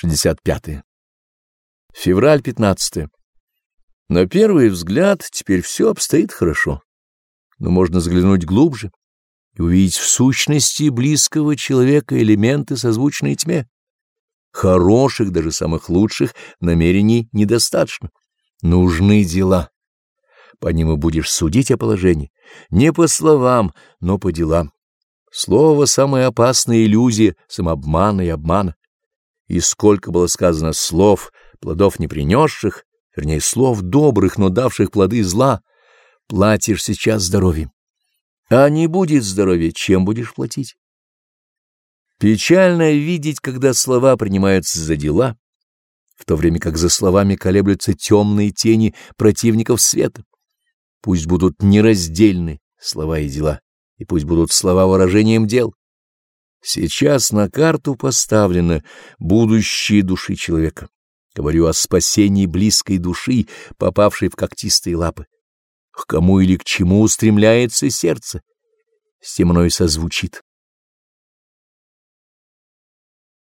65. -е. Февраль 15. -е. На первый взгляд теперь все обстоит хорошо, но можно заглянуть глубже и увидеть в сущности близкого человека элементы, созвучные тьме. Хороших, даже самых лучших, намерений недостаточно. Нужны дела. По ним и будешь судить о положении. Не по словам, но по делам. Слово — самая опасная иллюзия самообмана и обмана. И сколько было сказано слов, плодов не принесших, вернее, слов добрых, но давших плоды зла, платишь сейчас здоровьем. А не будет здоровья, чем будешь платить? Печально видеть, когда слова принимаются за дела, в то время как за словами колеблются темные тени противников света. Пусть будут нераздельны слова и дела, и пусть будут слова выражением дел. Сейчас на карту поставлено будущее души человека. Говорю о спасении близкой души, попавшей в когтистые лапы. К кому или к чему устремляется сердце, с тем созвучит.